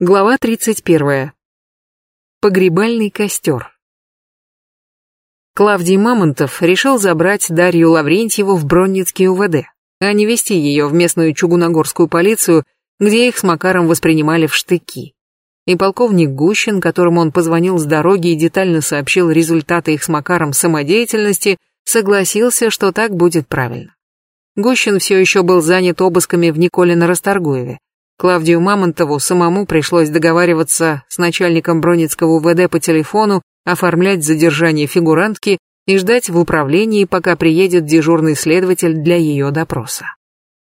Глава 31. Погребальный костер. Клавдий Мамонтов решил забрать Дарью Лаврентьеву в Бронницкий УВД, а не вести ее в местную чугуногорскую полицию, где их с Макаром воспринимали в штыки. И полковник Гущин, которому он позвонил с дороги и детально сообщил результаты их с Макаром самодеятельности, согласился, что так будет правильно. Гущин все еще был занят обысками в Николино-Расторгуеве, Клавдию Мамонтову самому пришлось договариваться с начальником Бронницкого УВД по телефону, оформлять задержание фигурантки и ждать в управлении, пока приедет дежурный следователь для ее допроса.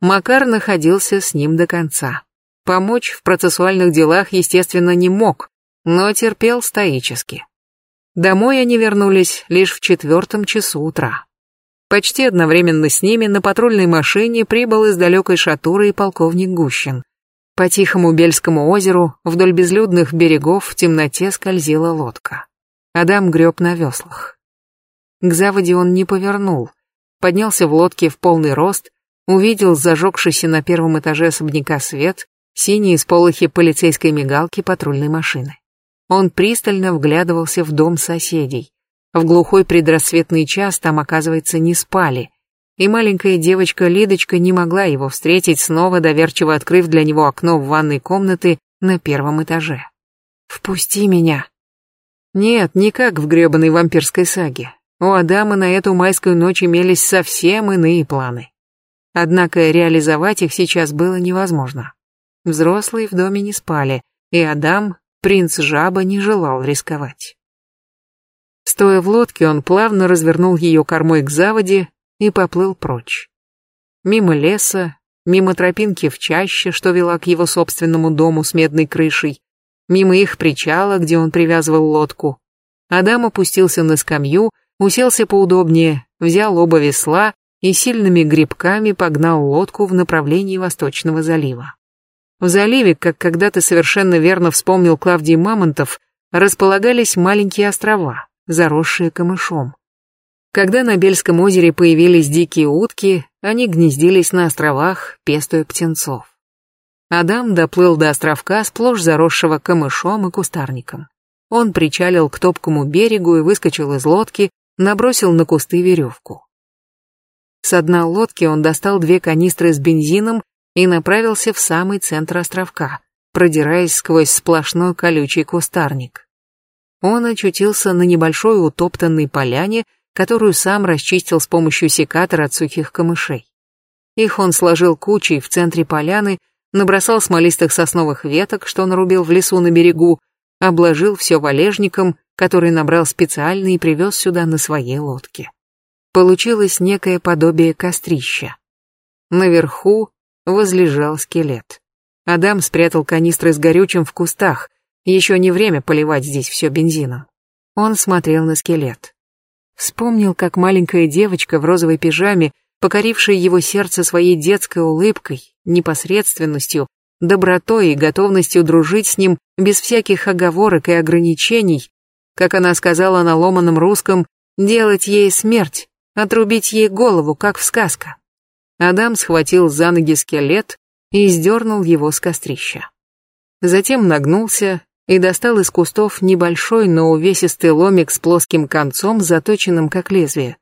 Макар находился с ним до конца. Помочь в процессуальных делах, естественно, не мог, но терпел стоически. Домой они вернулись лишь в четвертом часу утра. Почти одновременно с ними на патрульной машине прибыл из далекой шатуры полковник Гущин. По тихому Бельскому озеру вдоль безлюдных берегов в темноте скользила лодка. Адам греб на веслах. К заводе он не повернул. Поднялся в лодке в полный рост, увидел зажегшийся на первом этаже особняка свет, синие сполохи полицейской мигалки патрульной машины. Он пристально вглядывался в дом соседей. В глухой предрассветный час там, оказывается, не спали и маленькая девочка Лидочка не могла его встретить, снова доверчиво открыв для него окно в ванной комнаты на первом этаже. «Впусти меня!» Нет, не как в гребаной вампирской саге. У Адама на эту майскую ночь имелись совсем иные планы. Однако реализовать их сейчас было невозможно. Взрослые в доме не спали, и Адам, принц жаба, не желал рисковать. Стоя в лодке, он плавно развернул ее кормой к заводе, и поплыл прочь. Мимо леса, мимо тропинки в чаще, что вела к его собственному дому с медной крышей, мимо их причала, где он привязывал лодку. Адам опустился на скамью, уселся поудобнее, взял оба весла и сильными грибками погнал лодку в направлении Восточного залива. В заливе, как когда-то совершенно верно вспомнил Клавдий Мамонтов, располагались маленькие острова, заросшие камышом. Когда на Бельском озере появились дикие утки, они гнездились на островах, пестуя птенцов. Адам доплыл до островка, сплошь заросшего камышом и кустарником. Он причалил к топкому берегу и выскочил из лодки, набросил на кусты веревку. С дна лодки он достал две канистры с бензином и направился в самый центр островка, продираясь сквозь сплошной колючий кустарник. Он очутился на небольшой утоптанной поляне, которую сам расчистил с помощью секатора от сухих камышей. Их он сложил кучей в центре поляны, набросал смолистых сосновых веток, что нарубил в лесу на берегу, обложил все валежником, который набрал специально и привез сюда на своей лодке. Получилось некое подобие кострища. Наверху возлежал скелет. Адам спрятал канистры с горючим в кустах, еще не время поливать здесь все бензином. Он смотрел на скелет. Вспомнил, как маленькая девочка в розовой пижаме, покорившая его сердце своей детской улыбкой, непосредственностью, добротой и готовностью дружить с ним без всяких оговорок и ограничений, как она сказала на ломаном русском, делать ей смерть, отрубить ей голову, как в сказка. Адам схватил за ноги скелет и сдернул его с кострища. Затем нагнулся и достал из кустов небольшой, но увесистый ломик с плоским концом, заточенным как лезвие.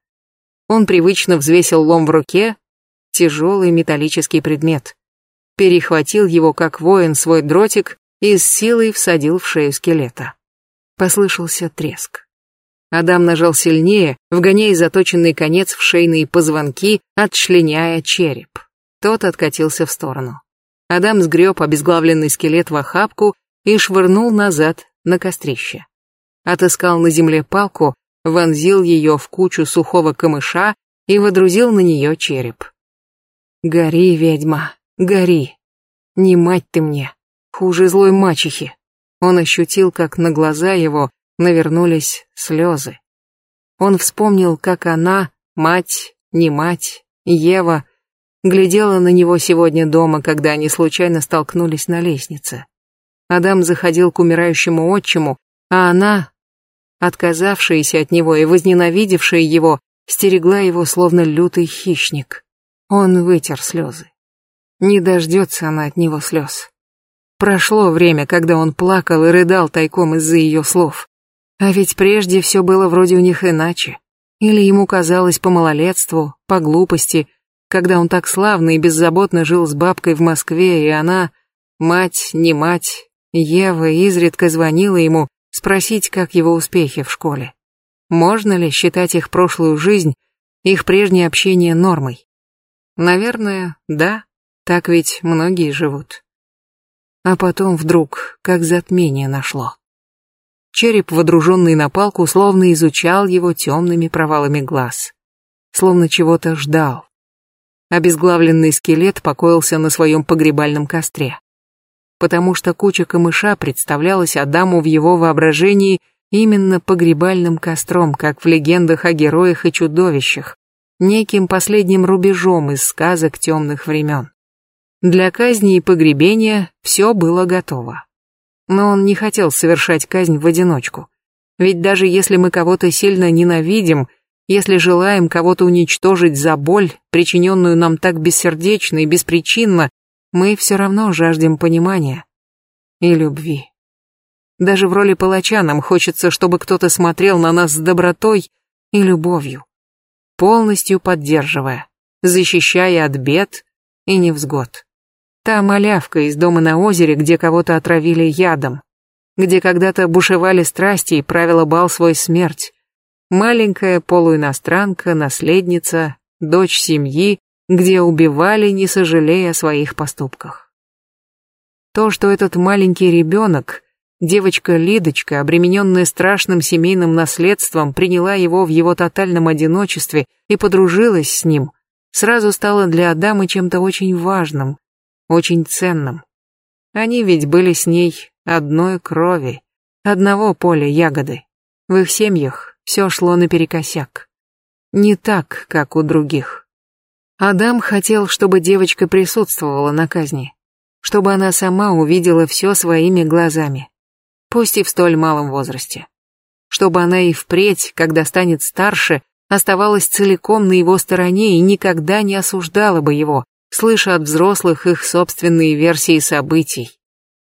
Он привычно взвесил лом в руке, тяжелый металлический предмет. Перехватил его, как воин, свой дротик и с силой всадил в шею скелета. Послышался треск. Адам нажал сильнее, вгоняя заточенный конец в шейные позвонки, отчленяя череп. Тот откатился в сторону. Адам сгреб обезглавленный скелет в охапку и швырнул назад на кострище. Отыскал на земле палку, вонзил ее в кучу сухого камыша и водрузил на нее череп. «Гори, ведьма, гори! Не мать ты мне, хуже злой мачехи!» Он ощутил, как на глаза его навернулись слезы. Он вспомнил, как она, мать, не мать, Ева, глядела на него сегодня дома, когда они случайно столкнулись на лестнице. Адам заходил к умирающему отчиму, а она, отказавшаяся от него и возненавидевшая его, стерегла его словно лютый хищник. Он вытер слезы. Не дождется она от него слез. Прошло время, когда он плакал и рыдал тайком из-за ее слов. А ведь прежде все было вроде у них иначе. Или ему казалось по малолетству, по глупости, когда он так славно и беззаботно жил с бабкой в Москве, и она, мать, не мать, Ева изредка звонила ему спросить, как его успехи в школе. Можно ли считать их прошлую жизнь, их прежнее общение нормой? Наверное, да, так ведь многие живут. А потом вдруг, как затмение нашло. Череп, водруженный на палку, словно изучал его темными провалами глаз. Словно чего-то ждал. Обезглавленный скелет покоился на своем погребальном костре. Потому что куча камыша представлялась Адаму в его воображении именно погребальным костром, как в легендах о героях и чудовищах, неким последним рубежом из сказок темных времен. Для казни и погребения все было готово. Но он не хотел совершать казнь в одиночку. Ведь даже если мы кого-то сильно ненавидим, если желаем кого-то уничтожить за боль, причиненную нам так бессердечно и беспричинно, мы все равно жаждем понимания и любви. Даже в роли палача нам хочется, чтобы кто-то смотрел на нас с добротой и любовью, полностью поддерживая, защищая от бед и невзгод. Та малявка из дома на озере, где кого-то отравили ядом, где когда-то бушевали страсти и правила бал свой смерть. Маленькая полуиностранка, наследница, дочь семьи, где убивали, не сожалея о своих поступках. То, что этот маленький ребенок, девочка Лидочка, обремененная страшным семейным наследством, приняла его в его тотальном одиночестве и подружилась с ним, сразу стало для Адама чем-то очень важным, очень ценным. Они ведь были с ней одной крови, одного поля ягоды. В их семьях все шло наперекосяк. Не так, как у других. Адам хотел, чтобы девочка присутствовала на казни, чтобы она сама увидела все своими глазами, пусть и в столь малом возрасте. Чтобы она и впредь, когда станет старше, оставалась целиком на его стороне и никогда не осуждала бы его, слыша от взрослых их собственные версии событий,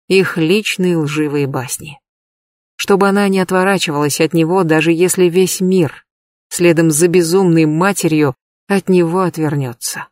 их личные лживые басни. Чтобы она не отворачивалась от него, даже если весь мир, следом за безумной матерью, от него отвернется.